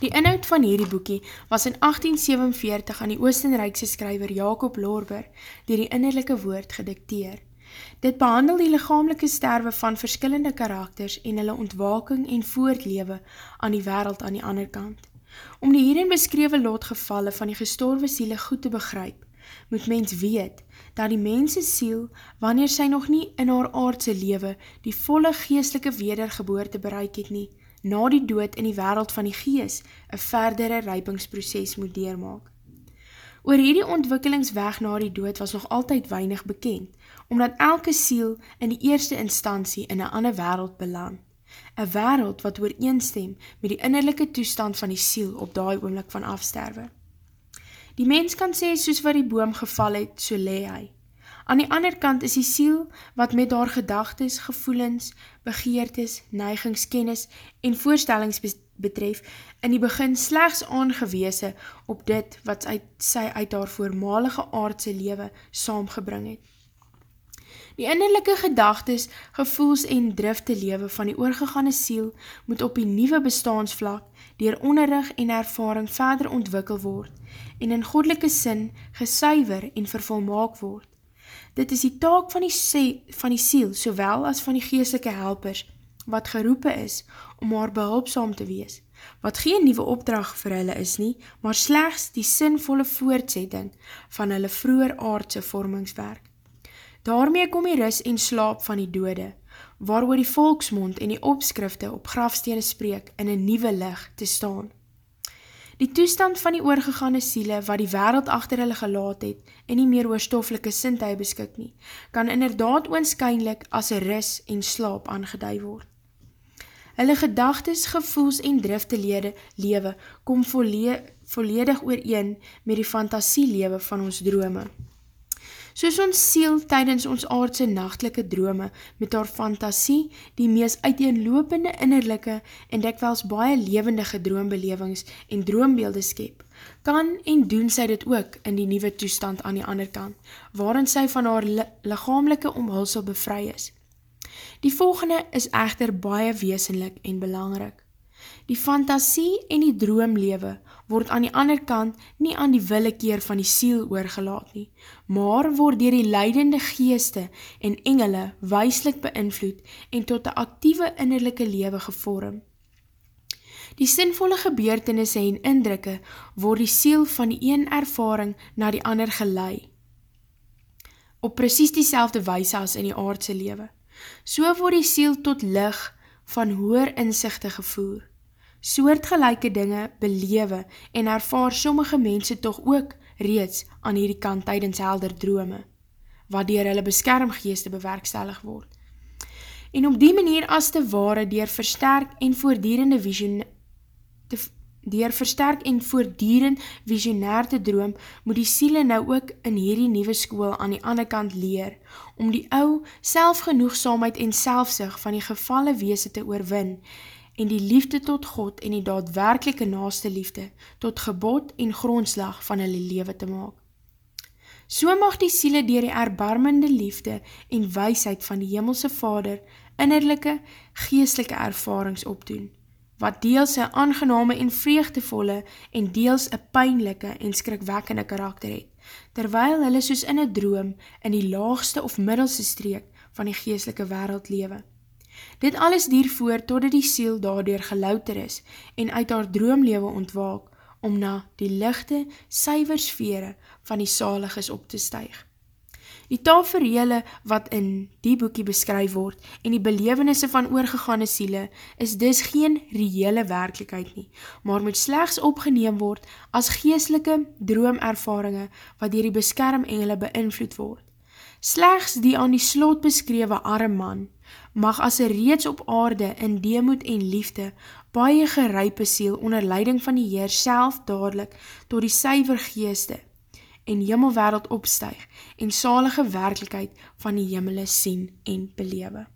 Die inhoud van hierdie boekie was in 1847 aan die Oostenrijkse skryver Jacob Lorber dier die innerlijke woord gedikteer. Dit behandel die lichamelike sterwe van verskillende karakters en hulle ontwaking en voortlewe aan die wereld aan die ander kant. Om die hierin beskrewe lotgevalle van die gestorwe siele goed te begryp, moet mens weet dat die mense siel, wanneer sy nog nie in haar aardse lewe die volle geestelike wedergeboorte bereik het nie, na die dood in die wereld van die gees, een verdere rypingsproces moet deurmaak. Oor hierdie ontwikkelingsweg na die dood was nog altyd weinig bekend, omdat elke siel in die eerste instantie in een ander wereld beland. Een wereld wat ooreenstem met die innerlijke toestand van die siel op daai oomlik van afsterwe. Die mens kan sê soos wat die boom geval het, so lee hy. Aan die ander kant is die siel wat met haar gedagtes, gevoelens, begeertes, neigings, kennis en voorstellings betref in die begin slechts aangewese op dit wat uit, sy uit haar voormalige aardse lewe saamgebring het. Die innerlijke gedagtes, gevoels en drifte lewe van die oorgegane siel moet op die nieuwe bestaansvlak dier onderrig en ervaring verder ontwikkel word en in godelike sin gesuiver en vervolmaak word. Dit is die taak van die, se, van die siel, sowel as van die geestelike helpers, wat geroepe is om haar behulpsaam te wees, wat geen nieuwe opdracht vir hulle is nie, maar slechts die sinvolle voortzetting van hulle vroer aardse vormingswerk. Daarmee kom die ris en slaap van die dode, waar die volksmond en die opskrifte op grafstene spreek in een nieuwe licht te staan. Die toestand van die oorgegane siele wat die wereld achter hulle gelaat het en nie meer oor stoffelike sintuie beskik nie, kan inderdaad oonskynlik as een ris en slaap aangeduid word. Hulle gedagtes, gevoels en driftelede lewe kom volledig ooreen met die fantasielewe van ons drome soos ons siel tydens ons aardse nachtelike drome met haar fantasie die mees uiteenlopende innerlijke en dikwels baie levendige droombelevings en droombeelde skep, kan en doen sy dit ook in die nieuwe toestand aan die ander kant, waarin sy van haar li lichamelike omhulsel bevry is. Die volgende is echter baie weesenlik en belangrik. Die fantasie en die droomlewe word aan die ander kant nie aan die willekeer van die siel oorgelaat nie, maar word dier die leidende geeste en engele weislik beïnvloed en tot die actieve innerlijke lewe gevorm. Die sinvolle gebeurtenisse en indrukke word die siel van die een ervaring na die ander gelei, op precies die selfde weise as in die aardse lewe. So word die siel tot lig van hoer inzichte gevoer soortgelijke dinge belewe en ervaar sommige mense toch ook reeds aan hierdie kant tydens helder drome, wat dier hulle beskermgeeste bewerkstellig word. En op die manier as te ware dier versterk en voordierende vision te, dier versterk en voordierend visionair te droom, moet die siele nou ook in hierdie nieuwe school aan die ander kant leer, om die ou selfgenoegsaamheid en selfsig van die gevalle weese te oorwin, en die liefde tot God en die daadwerkelike naaste liefde tot gebod en grondslag van hulle lewe te maak. So mag die siele dier die erbarmende liefde en weisheid van die hemelse vader innerlijke geestelike ervarings opdoen, wat deels een aangename en vreugdevolle en deels een pijnlijke en skrikwekkende karakter het, terwyl hulle soos in een droom in die laagste of middelse streek van die geestelike wereld lewe. Dit alles dier voor totdat die siel daardoor gelouter is en uit haar droomlewe ontwaak om na die lichte, syver sfere van die saliges op te stuig. Die taferele wat in die boekie beskryf word en die belevenisse van oorgegane siele is dis geen reële werkelijkheid nie, maar moet slechts opgeneem word as geestelike droomervaringe wat dier die beskermengele beïnvloed word. Slechts die aan die slot beskrewe arm man, mag as een reeds op aarde in deemoed en liefde baie gerype siel onder leiding van die Heer self dadelijk door die syver geeste en jimmelwereld opstuig en salige werkelijkheid van die jimmele sien en belewe.